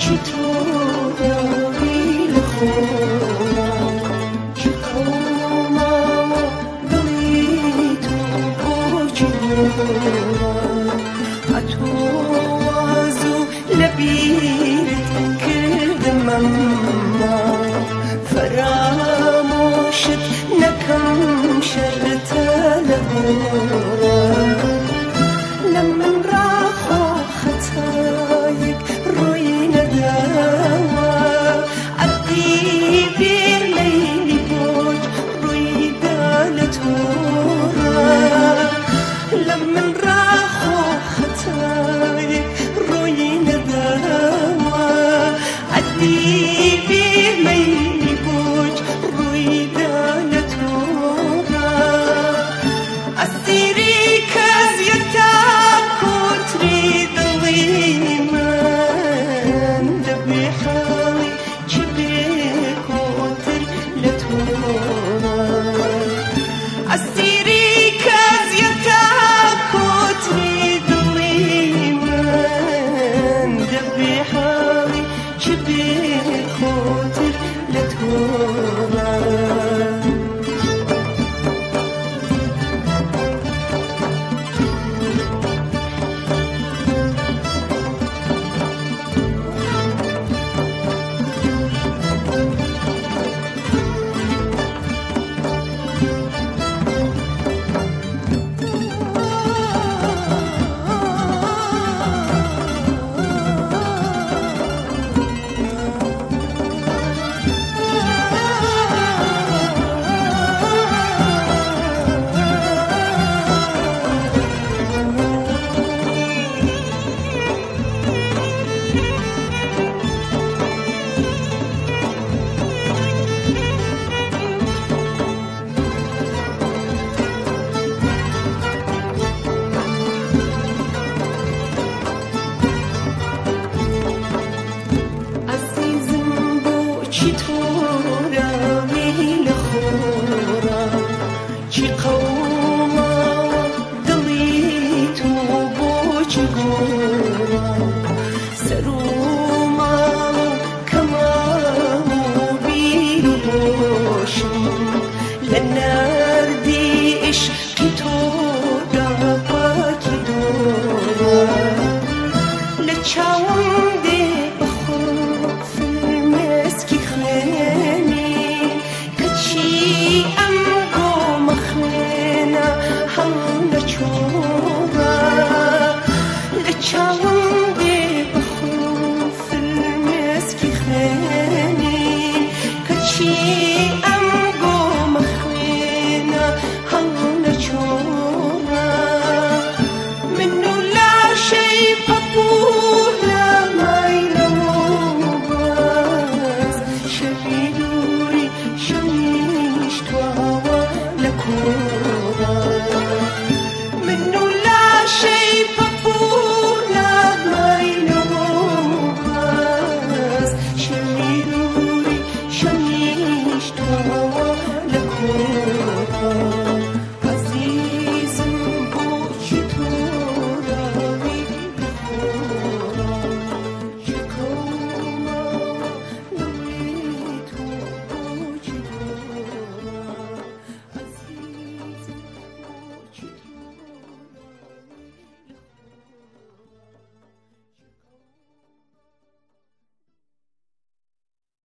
چطور تو داری خود چی تو ماما داری تو دالتورا لمن راحو خطايك روي نداوى عدي بير ليلي بوج روي دالتورا أسيري كازيتا كوتري ظليمان دبي حالي جبيك وتر لتورا ظليمان دبي control.